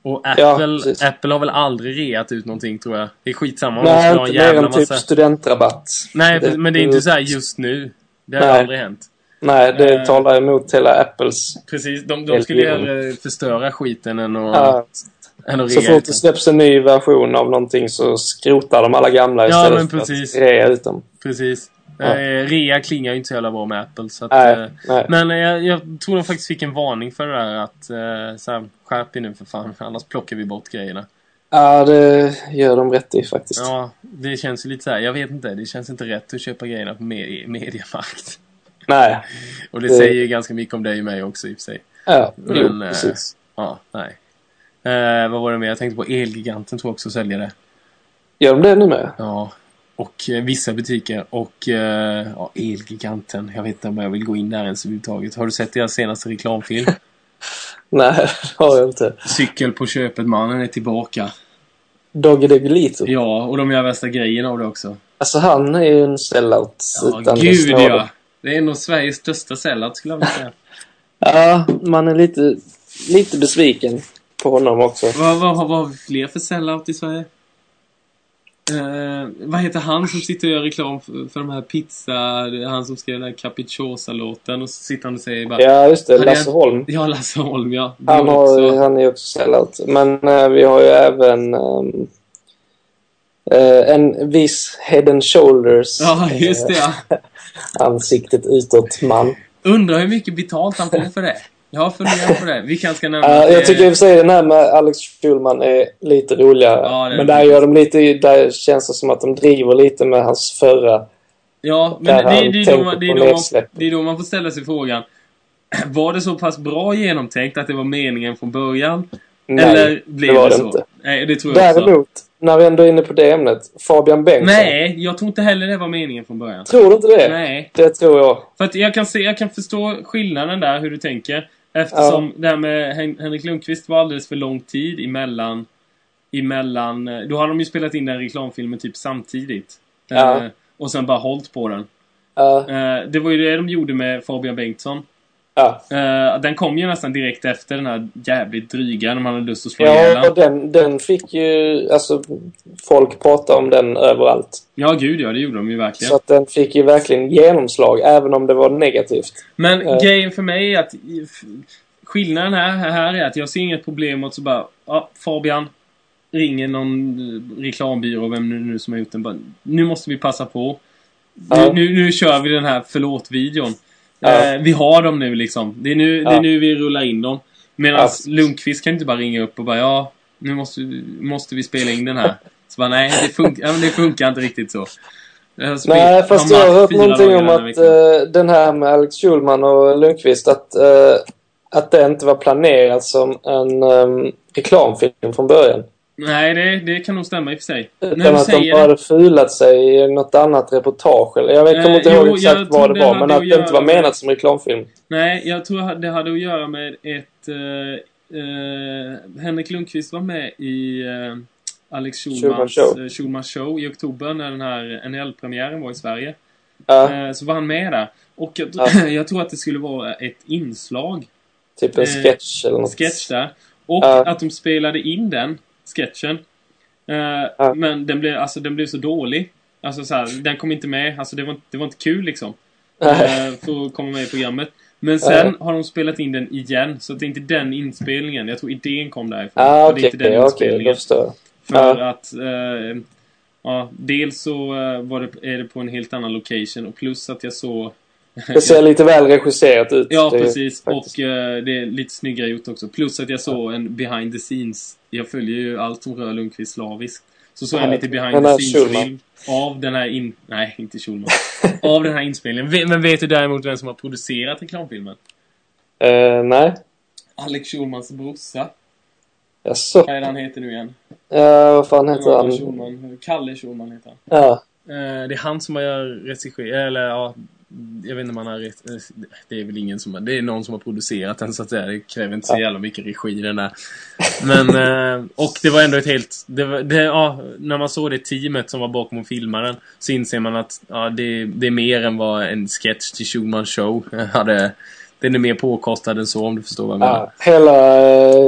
Och Ja, Apple, precis. Apple har väl aldrig reat ut någonting tror jag. Det är skitsamma om de Nej, skulle ha en jävla typ massa... studentrabatt. Nej, Det- men det är inte så här just nu. Det har Nej. aldrig hänt. Nej, det Eh. talar emot hela Apples. Precis, de, de skulle hellre förstöra skiten än att, Ja, än att så fort det släpps en ny version av någonting så skrotar de alla gamla Ja, istället men för precis. att rea ut dem. Precis. Ja. Eh, rea klingar ju inte så jävla bra med Apple. Så att, Nej, eh, nej. Men eh, jag, jag tror de faktiskt fick en varning för det där att eh, så skärp nu för fan, annars plockar vi bort grejerna. Ja, det gör de rätt i faktiskt. Ja, det känns ju lite så här, jag vet inte, det känns inte rätt att köpa grejerna på med, Mediamarkt. Nej. Och det Det- säger ju ganska mycket om dig och mig också i och för sig. Ja, Men, jo, precis. Ja, nej. Vad var det mer? Jag tänkte på Elgiganten tror jag också säljer det. Gör de det nu med? Ja. Och eh, vissa butiker. Och eh, ja, Elgiganten. Jag vet inte om jag vill gå in där ens överhuvudtaget. Har du sett deras senaste reklamfilm? Nej, det har jag inte. Cykel på köpet, mannen är tillbaka. Doggy Doggelito. Ja, och de gör värsta grejen av det också. Alltså han är ju en sellout Ja, gud ja. Det är nog Sveriges största sellout skulle jag vilja säga. Ja, man är lite, lite besviken på honom också. vad har vi fler för sellout i Sverige? Eh, vad heter han som sitter och gör reklam för, för de här pizza... Han som skrev den här Capricciosa-låten och så sitter han och säger bara... Ja, just det. Hade jag- Lasse Holm. Ja, Lasse Holm, ja. Han, har, också. han är också sellout. Men eh, vi har ju även ehm, eh, en viss head and shoulders Ja, just det ja. eh, ansiktet utåt man. Undrar hur mycket betalt han får för det. Jag har funderat på det. Vi kanske ska nämna Ja, det jag tycker i och för sig den här med Alex Schulman är lite roligare. Ja, men där gör de lite, där känns det som att de driver lite med hans förra. Ja, men det, det, det, är då man, det, är då man, det är då man får ställa sig frågan. Var det så pass bra genomtänkt att det var meningen från början? Nej, Eller blev det var det så? inte. Nej, det tror jag också. Däremot, när vi ändå är inne på det ämnet. Fabian Bengtsson. Nej, jag tror inte heller det var meningen från början. Tror du inte det? Nej. Det tror jag. För att jag kan, se, jag kan förstå skillnaden där, hur du tänker. Eftersom det här med Hen Henrik Lundqvist var alldeles för lång tid emellan... Emellan... eh, Då har de ju spelat in den reklamfilmen typ samtidigt. Ja. Eh, och sen bara hållit på den. Ja, Eh, det var ju det de gjorde med Fabian Bengtsson. Ja. Eh, den kom ju nästan direkt efter den här jävligt dryga när man hade lust att slå Ja, och den. den, fick ju... Alltså, folk pratar om den överallt. Ja, gud ja, det gjorde de ju verkligen. Så att den fick ju verkligen genomslag, även om det var negativt. Men Eh. grejen för mig är att skillnaden här, här är att jag ser inget problem att så bara, ja, Fabian ringer någon eh, reklambyrå, vem nu, nu som har gjort den, bara, nu måste vi passa på. Ja. Nu, nu, nu kör vi den här förlåt-videon. Ja. Eh, vi har dem nu liksom. Det är nu, det är Ja. nu vi rullar in dem. Medan Ja. Lundqvist kan inte bara ringa upp och bara, ja, nu måste, måste vi spela in den här. Så bara, nej, det, fun- ja, det funkar inte riktigt så. Nej, fast jag har hört någonting om att eh, den här med Alex Schulman och Lundqvist, att, eh, att det inte var planerat som en um, reklamfilm från början. Nej, det, det kan nog stämma i och för sig. Utan att de bara hade fulat sig i något annat reportage. Eller jag vet, Eh, kommer inte ihåg exakt vad det var, men att det inte var menat som reklamfilm. Nej, jag tror det hade att göra med ett... eh, eh, Henrik Lundqvist var med i uh, Alex Schulman Schulmans Show. eh, Schulman Show i oktober när den här NHL-premiären var i Sverige. Eh, så var han med där. Och jag, Ja. jag tror att det skulle vara ett inslag, typ en eh, sketch eller något. sketch där. Och Ja. att de spelade in den sketchen. Eh, Ja. Men den blev, alltså, den blev så dålig. Alltså så här, den kom inte med. Alltså det var, inte- det var inte kul liksom. Eh, för att komma med i programmet. Men sen har de spelat in den igen, så det är inte den inspelningen. Jag tror idén kom därifrån. Ah, Och det är inte den okej, inspelningen. jag. För Ja. att... Eh, ja, dels så eh, var det, är det på en helt annan location och plus att jag såg... Det ser lite väl regisserat ut. Ja, är precis. faktiskt- Och eh, det är lite snyggare gjort också. Plus att jag såg en behind the scenes. Jag följer ju allt som rör Lundqvist slaviskt. Så såg jag Ja, lite behind the scenes-film av den här in... Nej, inte Schulman. av den här inspelningen. Men vet du däremot vem som har producerat reklamfilmen? Eh, nej. Alex Schulmans brorsa. Jaså? Vad är det han heter nu igen? Ja, vad fan heter han? Schulman. Kalle Schulman heter han. Ja. Eh, det är han som har regisserat, eller ja, jag vet inte om han har eh, Det är väl ingen som det är någon som har producerat den så att säga. Det kräver inte så jävla mycket regi den där. Men, eh, och det var ändå ett helt, det var, det, ja, när man såg det teamet som var bakom den så inser man att ja, det, det är mer än vad en sketch till Schulman show hade den är mer påkostad än så om du förstår vad jag menar. Ja, hela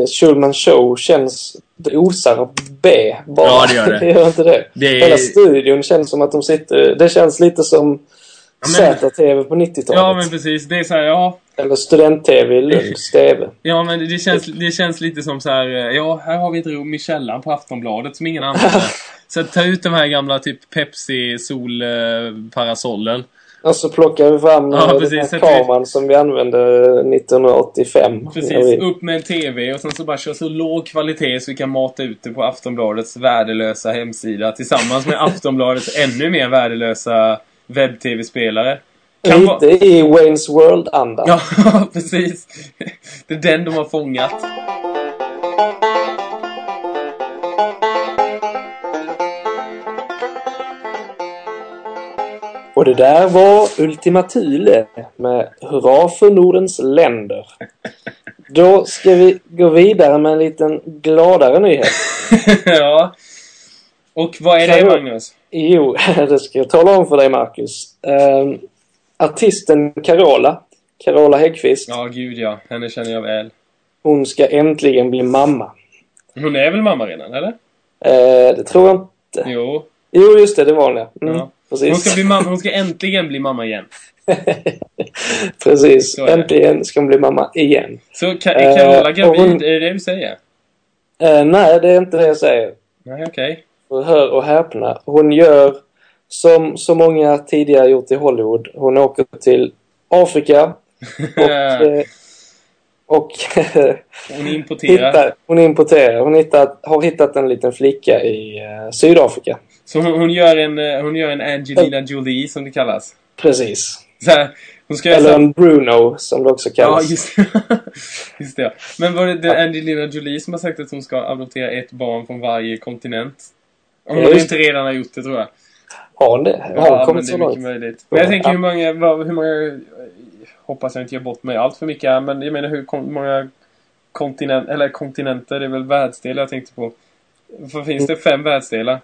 uh, Schulman Show känns... Det osar B bara. Ja, det gör det. gör inte det? Det är- Hela studion känns som att de sitter... Det känns lite som Z-TV på 90-talet. Ja, men precis. Det är så här, ja. Eller student-TV i Lunds TV. Ja, men det känns, det känns lite som så här, eh, ja, här har vi ett rum i källaren på Aftonbladet som ingen använder. Så ta ut de här gamla typ Pepsi-sol-parasollen. Och så plockar vi fram Ja, eh, precis. den Sätter vi- kameran som vi använde 1985. När Precis, upp med en TV och sen så bara köra så låg kvalitet så vi kan mata ut det på Aftonbladets värdelösa hemsida tillsammans med Aftonbladets ännu mer värdelösa webb-tv-spelare. Kan vara- Lite i Waynes World-anda. Ja, precis. Det är den de har fångat. Och det där var Ultima Thule med Hurra för Nordens länder. Då ska vi gå vidare med en liten gladare nyhet. ja. Och vad är det, Magnus? Jo, det ska jag tala om för dig Marcus. Ehm, artisten Carola, Carola Häggkvist, Ja, gud ja. Henne känner jag väl. hon ska äntligen bli mamma. Hon är väl mamma redan, eller? Eh, det tror jag inte. Jo. Jo, just det, det var hon ja. Mm, Ja. Precis. Hon ska, bli mamma, hon ska äntligen bli mamma igen. precis. Äntligen ska hon bli mamma igen. Så är Carola och gravid? hon- Är det det du säger? Eh, nej, det är inte det jag säger. Nej, okej. Och hör och häpna. Hon gör som så många tidigare gjort i Hollywood. Hon åker till Afrika och, eh, och Hon importerar. hittar, hon importerar. Hon hittat, har hittat en liten flicka i eh, Sydafrika. Så hon, hon, gör en, eh, hon gör en Angelina Jolie, som det kallas. Precis. Här, hon ska Eller en Bruno som det också Ja, kallas. just, just det. Men var det, det Angelina Jolie som har sagt att hon ska adoptera ett barn från varje kontinent? Om hon inte redan har gjort det, tror jag. Har hon det? Har hon Ja, kommit så långt? möjligt. Men jag tänker hur många, hur många... Hoppas jag inte gör bort mig allt för mycket men jag menar hur många kontinent, eller kontinenter, det är väl världsdelar jag tänkte på. För finns det fem världsdelar?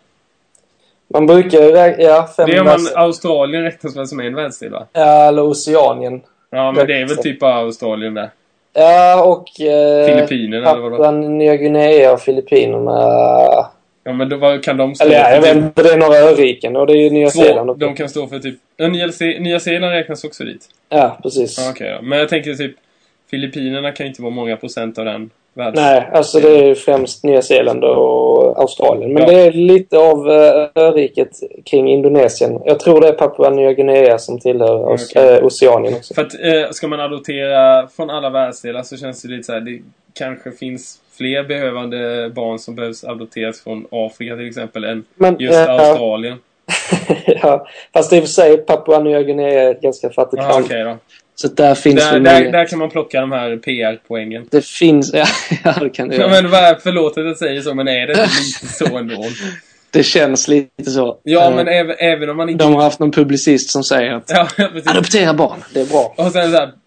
Man brukar ju räkna... Ja, fem Det är om man, Australien räknas väl som en världsdel va? Ja, eller Oceanien. Ja, men det är väl typ bara Australien där. Ja, och... Eh, Filippinerna eller vad det var? Nya Guinea och Filippinerna. Ja, men då, vad kan de stå Eller ja, för? jag vet Typ, inte. Det är några öriken och det är ju Nya Zeeland två, också. de kan stå för typ... Ja, Nya, Zeeland räknas också dit. Ja, precis. Ja, okej då. Men jag tänker typ... Filippinerna kan ju inte vara många procent av den världs... Nej, alltså det är ju främst Nya Zeeland och Australien. Men Ja. det är lite av eh, öriket kring Indonesien. Jag tror det är Papua Nya Guinea som tillhör Aus- okej. eh, Oceanien också. För att eh, ska man adoptera från alla världsdelar så känns det lite så här, det kanske finns fler behövande barn som behövs adopteras från Afrika till exempel än Men, just eh, Australien. ja, fast i och för sig Papua Nya Guinea är ett ganska fattigt Ja, land. då. Så där finns Där, där, där kan man plocka de här PR-poängen. Det finns... Ja, ja, det kan det Ja, men vad förlåt att jag säger så, men är det inte lite så ändå? Det känns lite så. Ja, Eh, men även, även om man inte... De har haft någon publicist som säger att Ja, precis. adoptera barn, det är bra. Och sen såhär, uh, b-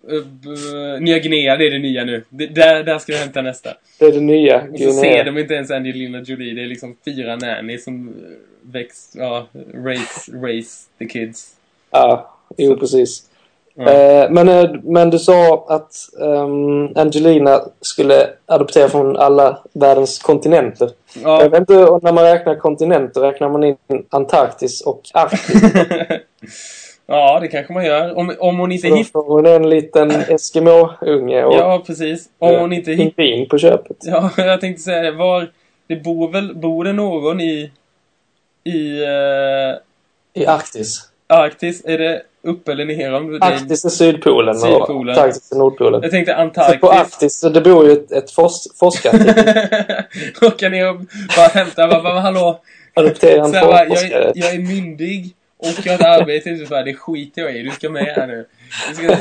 Nya Guinea, det är det nya nu. Det, där, där ska vi hämta nästa. Det är det nya Och så ser Guinea. de inte ens Angelina Jolie, det är liksom fyra nannies som eh, väx, ja, raise, raise the kids. Ja, jo precis. Ja. Eh, men, eh, men du sa att ehm, Angelina skulle adoptera från alla världens kontinenter. Jag Ja. vet inte, när man räknar kontinenter räknar man in Antarktis och Arktis. ja, det kanske man gör. Om, om hon inte Så då hittar... får hon en liten Eskimo-unge och Ja, precis. Om hon inte hittar... pingvin på köpet. Ja, jag tänkte säga det. Var... Det bor väl... Bor det någon i... I... eh, I Arktis. Arktis? Är det uppe eller nere? Om det är- Arktis är Sydpolen, Sydpolen. och Antarktis är Nordpolen. Jag tänkte Så Antarktis. på Arktis så det bor ju ett, ett fors, forskarteam. Åka ner och bara hämta, bara, bara hallå. Adoptera en Så jag, bara, jag, forskare. är, jag är myndig och jag har ett arbete. Så bara, det skiter jag i. Du ska med här nu. Du ska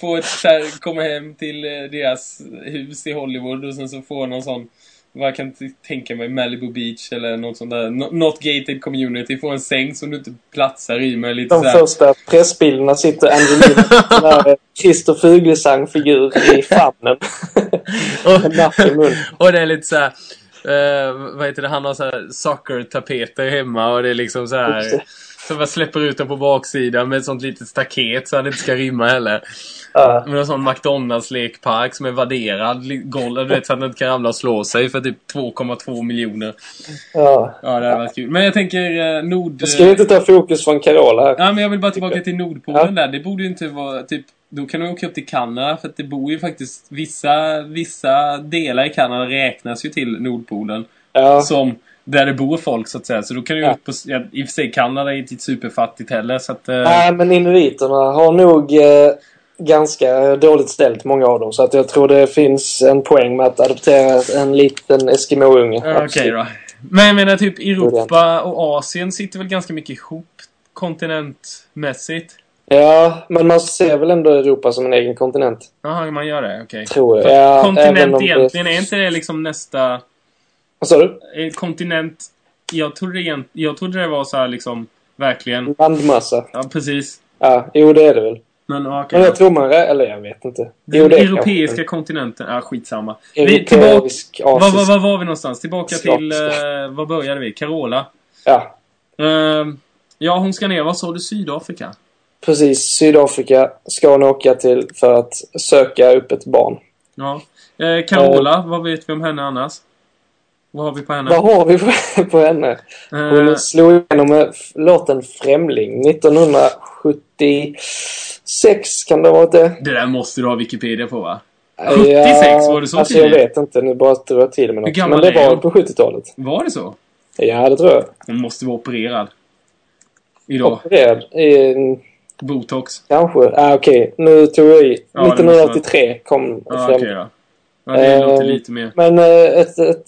få ett, så här, komma hem till eh, deras hus i Hollywood och sen så få någon sån vad jag kan tänka mig, Malibu Beach eller något sånt där. No- Not gated community. Få en säng som du inte platsar i med lite De så här. första pressbilderna sitter Angelina Christer Fuglesang-figur i famnen. Mun. Och det är lite så här. Eh, vad heter det? Han har så här soccer-tapeter hemma och det är liksom så här... Så man släpper ut dem på baksidan med ett sånt litet staket så att det inte ska rimma heller. Ja. Med en sån McDonalds-lekpark som är värderad. li- Golv, du vet, så att den inte kan ramla och slå sig för typ 2,2 miljoner. Ja. Ja, det hade varit kul. Men jag tänker eh, Nord... Nu ska inte ta fokus från Carola här. Ja, men jag vill bara tillbaka till Nordpolen Ja. där. Det borde ju inte vara typ... Då kan du åka upp till Kanada för att det bor ju faktiskt... Vissa, vissa delar i Kanada räknas ju till Nordpolen. Ja. Som där det bor folk så att säga. Så då kan du Ja. upp på... Ja, I och för sig Kanada är inte superfattigt heller så att... Eh, Nej, men inuiterna har nog eh, ganska dåligt ställt, många av dem. Så att jag tror det finns en poäng med att adoptera en liten Eskimo-unge. Ja, Okej Absolut. då. Men jag menar typ Europa och Asien sitter väl ganska mycket ihop kontinentmässigt. Ja, men man ser väl ändå Europa som en egen kontinent. Jaha, man gör det? Okej. Tror jag. Ja, kontinent om det- egentligen, är inte det liksom nästa... Vad sa du? eh, Kontinent... Jag trodde, egent, jag trodde det var så här liksom... Verkligen. Landmassa. Ja, precis. Ja, jo det är det väl. Men okej. Men jag tror man... Eller jag vet inte. Den Jo, det europeiska kanske. kontinenten. Ja, skitsamma. Vi, tillbaka, Europeisk, var, var, var var vi någonstans? Tillbaka Slavisk. till... Eh, vad började vi? Carola. Ja, Ehm, ja, hon ska ner. Vad sa du? Sydafrika? precis. Sydafrika ska hon åka till för att söka upp ett barn. Ja. Eh, Carola, vad vet vi om henne annars? Vad har vi på henne? Vad har vi på, på henne? Hon Eh, slog igenom med låten Främling 1976 kan det ha varit det? det där måste du ha Wikipedia på va? Ja, 76, var det så Alltså jag tidigt? vet inte, nu bara tror jag till med något. Men det var hon? på 70-talet. Var det så? Ja, det tror jag. Hon måste vara opererad. Idag. Opererad. Eh, Botox. kanske. Ah, Okej, nu tog jag i. Ja, det måste 1983 kom Ja, Främling. okej då. Ja, det Eh, låter lite mer. Men eh, ett, ett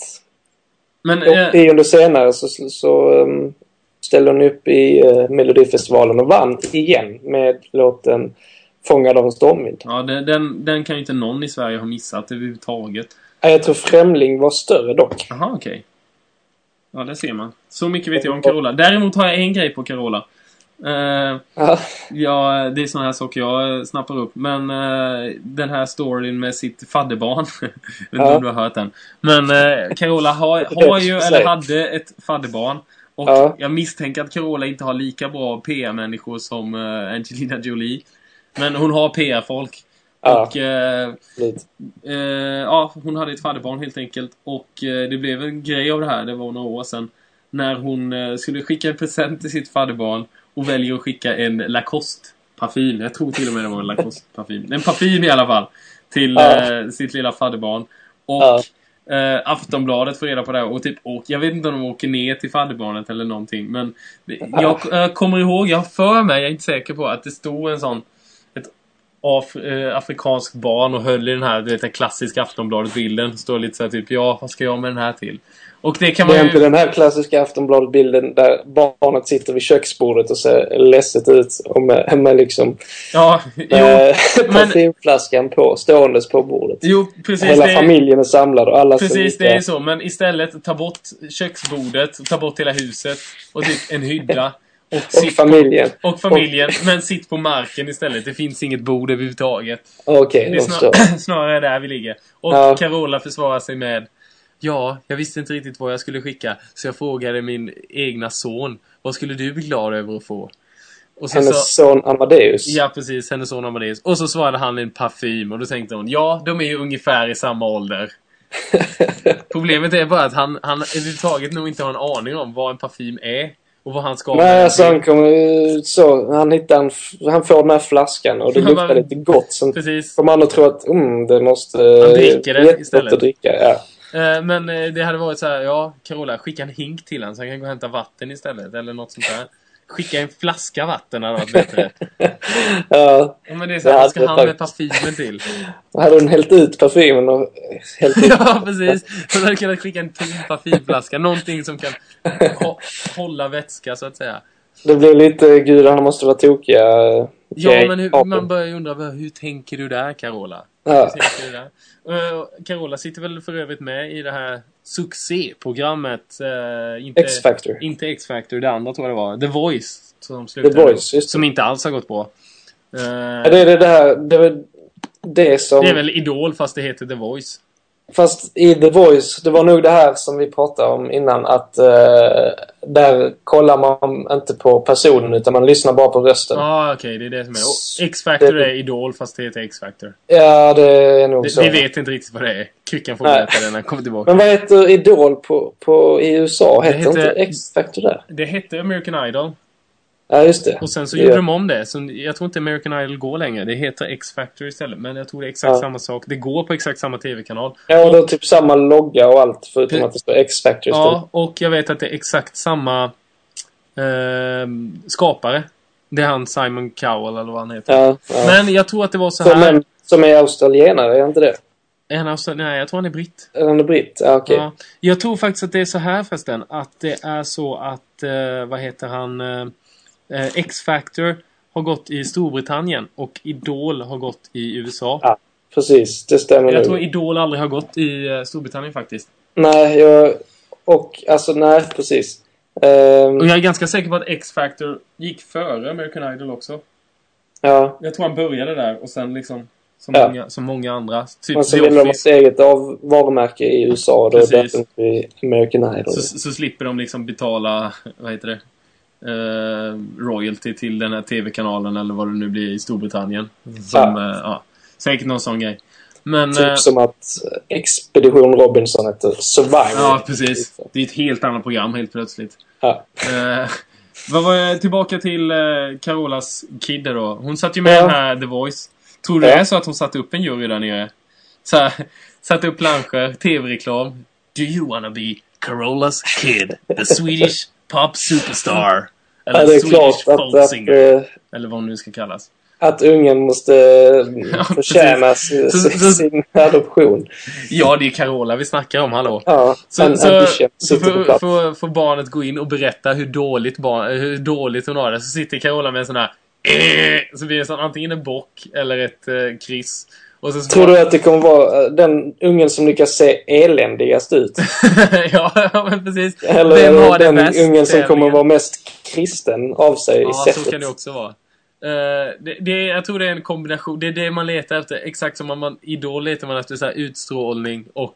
Men, eh, årtionde senare så, så, så um, ställde hon upp i uh, Melodifestivalen och vann igen med låten Fångad av en stormvind. ja, den, den, den kan ju inte någon i Sverige ha missat överhuvudtaget. Ah, Jag tror Främling var större dock. Jaha, okej. Ja, det ser man. Så mycket vet jag om Carola. Däremot har jag en grej på Carola. Eh, Ja, Ja, det är såna här saker jag eh, snappar upp. Men eh, den här storyn med sitt fadderbarn. jag vet inte Ja. om du har hört den. Men eh, Carola har, har ju, eller hade, ett fadderbarn. Och Ja. jag misstänker att Carola inte har lika bra PR-människor som eh, Angelina Jolie. Men hon har PR-folk. Ja. Och eh, lite. eh, ja, hon hade ett fadderbarn helt enkelt. Och eh, det blev en grej av det här, det var några år sedan. När hon eh, skulle skicka en present till sitt fadderbarn och väljer att skicka en Lacoste-parfym. Jag tror till och med det var en Lacoste-parfym. En parfym i alla fall. Till Ja. eh, sitt lilla fadderbarn. Och Ja. eh, Aftonbladet får reda på det här och typ åk, Jag vet inte om de åker ner till fadderbarnet eller någonting. Men det, jag, jag kommer ihåg, jag har för mig, jag är inte säker på, att det stod en sån af, eh, afrikanskt barn och höll i den här, du vet den klassiska Aftonbladet-bilden. Står lite såhär typ, ja, vad ska jag med den här till? Och det kan Det man är ju... inte den här klassiska Aftonbladet-bilden där barnet sitter vid köksbordet och ser ledset ut och med, med liksom Ja, jo, eh, men- parfymflaskan på, ståendes på bordet. jo precis. Hela det är- familjen är samlad och alla Precis, det är så. Men istället ta bort köksbordet, ta bort hela huset och typ en hydda. Och, Och familjen. På, och familjen, men sitt på marken istället. Det finns inget bord överhuvudtaget. Okej, Det är snar, snarare där vi ligger. Och Ja. Carola försvarar sig med Ja, jag visste inte riktigt vad jag skulle skicka. Så jag frågade min egna son. Vad skulle du bli glad över att få? Och så Hennes sa, son Amadeus. Ja, precis. Hennes son Amadeus. Och så svarade han en parfym. Och då tänkte hon, ja, de är ju ungefär i samma ålder. Problemet är bara att han, han överhuvudtaget nog inte har en aning om vad en parfym är. Och vad han ska Nej, alltså han kommer så. Han hittar en, han får den här flaskan och det Han luktar bara- lite gott. Sen Precis. kommer han att tro att mm, det måste... Han dricker jättegott istället. att dricka, ja. Eh, Men eh, det hade varit så här, ja, Carola, skicka en hink till honom så han kan gå och hämta vatten istället. Eller något sånt där. Skicka en flaska vatten hade varit bättre. ja. Ja, men det är så vad ska han med parfymen till? Då hade hon hällt ut parfymen och hällt ut... ja, precis. Hon hade kunnat skicka en tom parfymflaska. Någonting som kan hå- hålla vätska, så att säga. Det blir lite gudarna måste vara tokiga. Ja, men hur, man börjar ju undra, hur tänker du där, Carola? Ja. Eh, Carola sitter väl för övrigt med i det här succéprogrammet. eh, inte, X-Factor. Inte X-Factor, det andra tror jag det var. The Voice. Som slutade, Voice, just det. Som inte alls har gått bra. Eh, Ja, det är det där... Det är det som... det är väl Idol fast det heter The Voice. Fast i The Voice, det var nog det här som vi pratade om innan att eh, där kollar man inte på personen utan man lyssnar bara på rösten. Ja, ah, okej. Okay, det är det som är. X-Factor det- är Idol fast det heter X-Factor. Ja, det är nog Det- så. Vi vet inte riktigt vad det är. Kryckan får berätta det när han kommer tillbaka. Men vad heter Idol på, på, i USA? Hette inte X-Factor där? Det hette American Idol. Ja, just det. Och sen så Det gjorde gör- de om det. Så jag tror inte American Idol går längre. Det heter X-Factor istället. Men jag tror det är exakt Ja. samma sak. Det går på exakt samma TV-kanal. Ja, och det är typ samma logga och allt förutom att det står X-Factor istället. Ja, och jag vet att det är exakt samma ehm, skapare. Det är han Simon Cowell eller vad han heter. Ja, ja. Men jag tror att det var så Som, här. en, som är australienare, är inte det? Är han australier? Nej, jag tror han är britt. Är han britt? Ja, okej. Ja. Jag tror faktiskt att det är så här förresten. Att det är så att, eh, vad heter han, eh, eh, X-Factor har gått i Storbritannien och Idol har gått i USA. Ja, Precis, det stämmer Jag nog. tror Idol aldrig har gått i eh, Storbritannien faktiskt. Nej, jag... Och alltså, nej, precis. Ehm, Och jag är ganska säker på att X-Factor gick före American Idol också. ja. Jag tror han började där och sen liksom som, Ja. många, som många andra. Typ Men så vill de ha ett eget av varumärke i USA då Precis. döpte de till American Idol. Så, så slipper de liksom betala, vad heter det? Eh, royalty till den här TV-kanalen eller vad det nu blir i Storbritannien. Som, Ja. eh, ja. Säkert någon sån grej. Men... Typ eh, som att Expedition Robinson heter Survivor. ja, precis. Det är ett helt annat program helt plötsligt. Ja. Eh, vad var jag tillbaka till eh, Carolas Kid då. Hon satt ju med Ja. den här The Voice. Tror du Ja. det är så att hon satte upp en jury där nere? Så här, satte upp planscher, tv-reklam. Do you wanna be Carolas Kid? The Swedish pop superstar? Eller Ja, det är Swedish klart att, att, eh, Eller vad hon nu ska kallas. att ungen måste Ja, förtjäna sin, Så- så- sin adoption. Ja, det är Carola vi snackar om, hallå. Ja, Så, en så, så får, får barnet gå in och berätta hur dåligt, barn, hur dåligt hon har det. Så sitter Carola med en sån här... Eh, så blir det sån, antingen en bock eller ett eh, kryss. Tror du att det kommer vara eh, den ungen som lyckas se eländigast ut? ja, ja, men precis. Eller Vem har den ungen som kommer vara mest kristen av sig i Ja, sättet? så kan det också vara. Eh, det, det, jag tror det är en kombination. Det är det man letar efter. Exakt som om man Idol letar man efter så här utstrålning och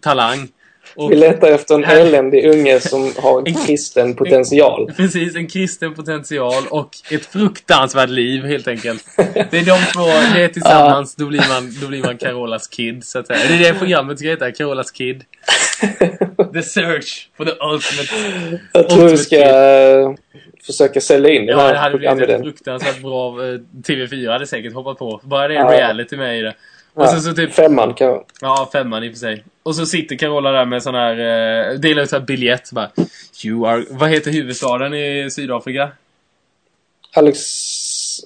talang. Och, Vi letar efter en eländig unge som har en kristen potential. Precis, en kristen potential och ett fruktansvärt liv helt enkelt. Det är de två, det är tillsammans, då blir man, då blir man Carolas Kid så att säga. Det är det programmet ska heta, Carolas Kid. The search for the ultimate... Jag tror vi ska eh, försöka sälja in det Ja, det här hade blivit ett fruktansvärt bra... eh, TV4 hade säkert hoppat på. Bara det är Ja. reality med i det. Och Ja, så typ... Femman kan Ja, femman i och för sig. Och så sitter Carola där med sån här... Eh, delar ut så här biljett bara. You are... Vad heter huvudstaden i Sydafrika? Alex...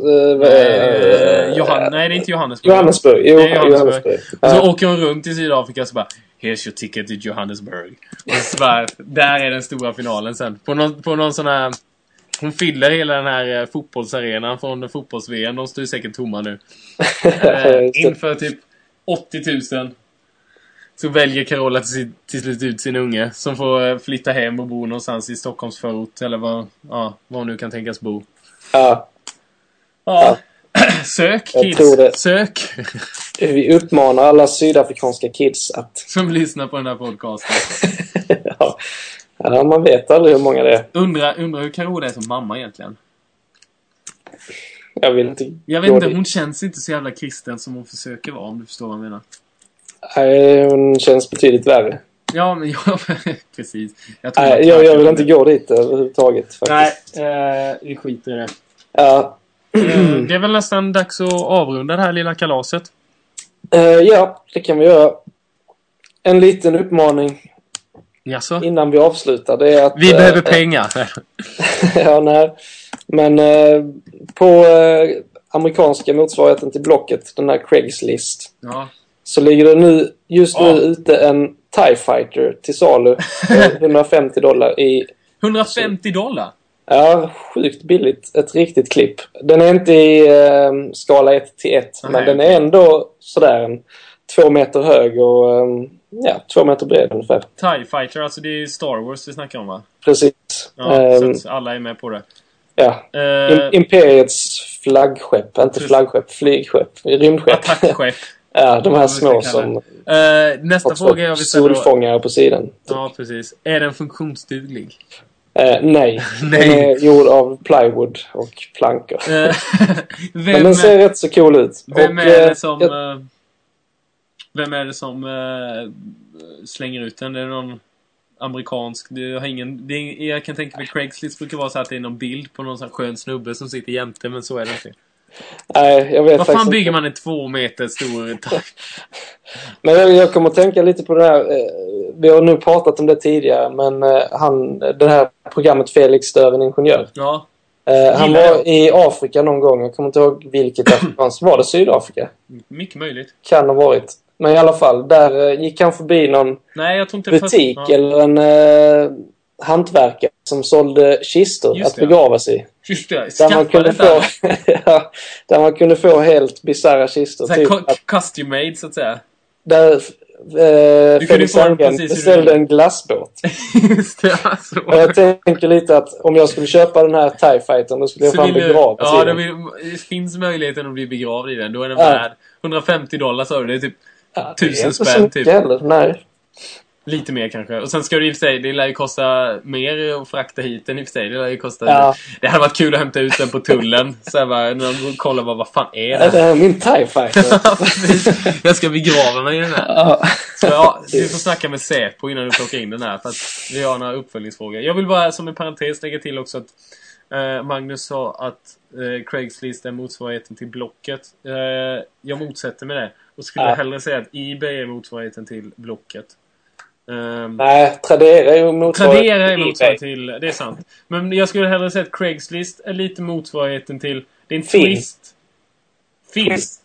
eh, Eh, Johan, nej, det är inte Johannesburg. Johannesburg. Jo, Johannesburg. Johannesburg. Och så åker hon runt i Sydafrika så bara Here's your ticket to Johannesburg. Och så bara, där är den stora finalen sen. På någon, på någon sån här... Hon fyller hela den här eh, fotbollsarenan från fotbolls-VM. De står ju säkert tomma nu. Eh, inför typ 80 000. Så väljer Carola till, till slut ut sin unge. Som får eh, flytta hem och bo någonstans i Stockholms förort. Eller vad, ja, var hon nu kan tänkas bo. Ja. Ja. Sök Jag kids. Sök. Vi uppmanar alla sydafrikanska kids att... Som lyssnar på den här podcasten. ja. Ja, man vet aldrig hur många det är. Undrar undra hur Carola är som mamma egentligen. Jag vill inte... Jag vet inte, hon känns inte så jävla kristen som hon försöker vara om du förstår vad jag menar. Nej, hon känns betydligt värre. Ja, men jag... precis. Jag, tror Nej, att- jag, jag vill inte gå dit överhuvudtaget faktiskt. Nej, eh, vi skiter i det. Ja. Eh, det är väl nästan dags att avrunda det här lilla kalaset. Eh, ja, det kan vi göra. En liten uppmaning Jaså? innan vi avslutar. Det är att... Vi eh, behöver pengar. ja, nej. Men eh, på eh, amerikanska motsvarigheten till Blocket, den här Craigslist, ja. så ligger det nu, just nu Ja. ute en TIE Fighter till salu. för 150 dollar i 150 dollar? Ja, sjukt billigt. Ett riktigt klipp. Den är inte i eh, skala 1 till 1, Nej, men den är ändå sådär en två meter hög och eh, ja, två meter bred ungefär. TIE Fighter, alltså det är Star Wars vi snackar om va? Precis. Ja, Ehm, så att alla är med på det. ja. Im- Imperiets flaggskepp, inte Precis. flaggskepp, flygskepp, rymdskepp. Attackskepp. Ja, de här små som Eh, nästa fråga jag vill ställa solfångare på sidan. Ja, precis. Är den funktionsduglig? Eh, nej. Nej. Den är gjord av plywood och plankor. Men den ser rätt så cool ut. vem och, är det som... jag- vem är det som eh, slänger ut den? Är det någon amerikansk? Det har ingen, det är, jag kan tänka mig Craigslist brukar vara så att det är någon bild på någon sån skön snubbe som sitter jämte, men så är det inte. nej, jag vet Vad fan bygger inte. man en två meter stor... Men jag, jag kommer att tänka lite på det här. Eh, vi har nu pratat om det tidigare, men eh, han, det här programmet Felix Stöven Ingenjör. ja, Eh, han var i Afrika någon gång. Jag kommer inte ihåg vilket afrikanskt. Var det Sydafrika? mycket möjligt. Kan ha varit. Men i alla fall, där eh, gick han förbi någon Nej, jag butik ja, eller en eh, hantverkare som sålde kistor Just att det. begravas i. Just det, Där man, kunde få, ja, där man kunde få helt bisarra kistor. Så Typ custom made, så att säga. där eh, Felix Herngren beställde en glassbåt. Just det, alltså. Och jag tänker lite att om jag skulle köpa den här TIE Fightern då skulle jag Så fan vill du- begravas Ja, i det, den. vill, det finns möjligheten att bli begravd i den. Då är den Ja. värd 150 dollar sa du. Det är typ Ja, är tusen spänn, typ. heller. Nej. lite mer kanske. Och sen ska det i och för sig, det lär ju kosta mer att frakta hit den i och för sig. Det lär ju kosta... Ja. Det hade varit kul att hämta ut den på tullen. Så här bara, när de kollar bara, vad fan är det Är det här min TIE Fighter? Jag ska begrava mig i den här. ja. Så ja, du får snacka med Säpo innan du plockar in den här. För att vi har några uppföljningsfrågor. Jag vill bara som en parentes lägga till också att eh, Magnus sa att eh, Craigslist är motsvarigheten till Blocket. Eh, jag motsätter mig det. Och skulle Ja. hellre säga att Ebay är motsvarigheten till Blocket. Ehm, Nej, Tradera är motsvarigheten Tradera är till motsvarigheten till... Det är sant. Men jag skulle hellre säga att Craigslist är lite motsvarigheten till... Det är en Finn. twist. Finns?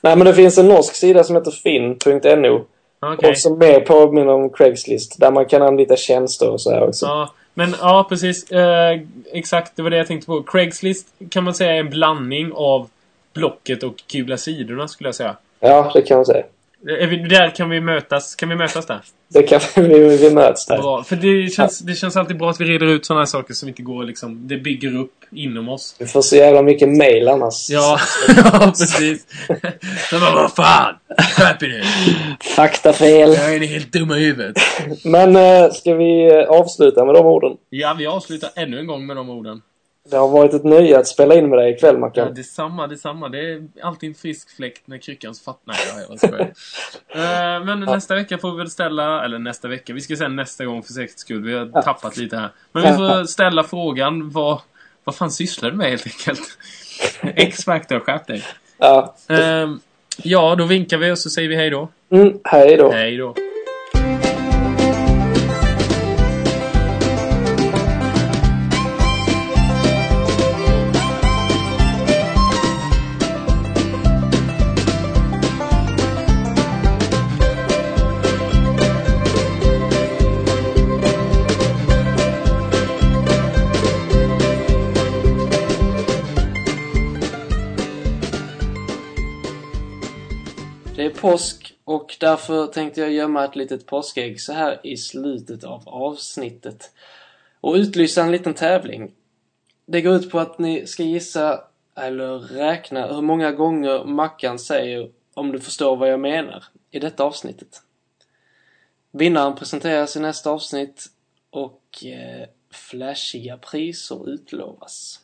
Nej, men det finns en norsk sida som heter finn.no. Okej. Och som mer påminner om Craigslist. Där man kan anlita tjänster och så här också. Ja, men ja, precis. Eh, exakt, det var det jag tänkte på. Craigslist kan man säga är en blandning av Blocket och Gula sidorna, skulle jag säga. Ja, det kan man säga. Vi, där kan vi mötas. Kan vi mötas där? Det kan vi, vi möts där. Bra. För det känns, det känns alltid bra att vi reder ut sådana här saker som inte går liksom... Det bygger upp inom oss. Vi får så jävla mycket mail annars. Ja, ja precis. Men vad fan! Skärp er Faktafel. Jag är helt dumma i huvudet. Men äh, ska vi eh, avsluta med de orden? Ja, vi avslutar ännu en gång med de orden. Det har varit ett nöje att spela in med dig ikväll, Ja, Mackan. detsamma, detsamma. Det är alltid en frisk fläkt när kryckan fattnar. Jag skojar. uh, men nästa vecka får vi väl ställa, eller nästa vecka, vi ska säga nästa gång för säkerhets skull. Vi har Ja. tappat lite här. Men vi får ställa frågan, vad, vad fan sysslar du med helt enkelt? X-Factor, skärp dig. Ja. Ehm, ja, då vinkar vi och så säger vi hej då. Mm, hej då. Hej då. Påsk och därför tänkte jag gömma ett litet påskägg så här i slutet av avsnittet. Och utlysa en liten tävling. Det går ut på att ni ska gissa, eller räkna, hur många gånger Mackan säger om du förstår vad jag menar i detta avsnittet. Vinnaren presenteras i nästa avsnitt och eh, flashiga priser utlovas.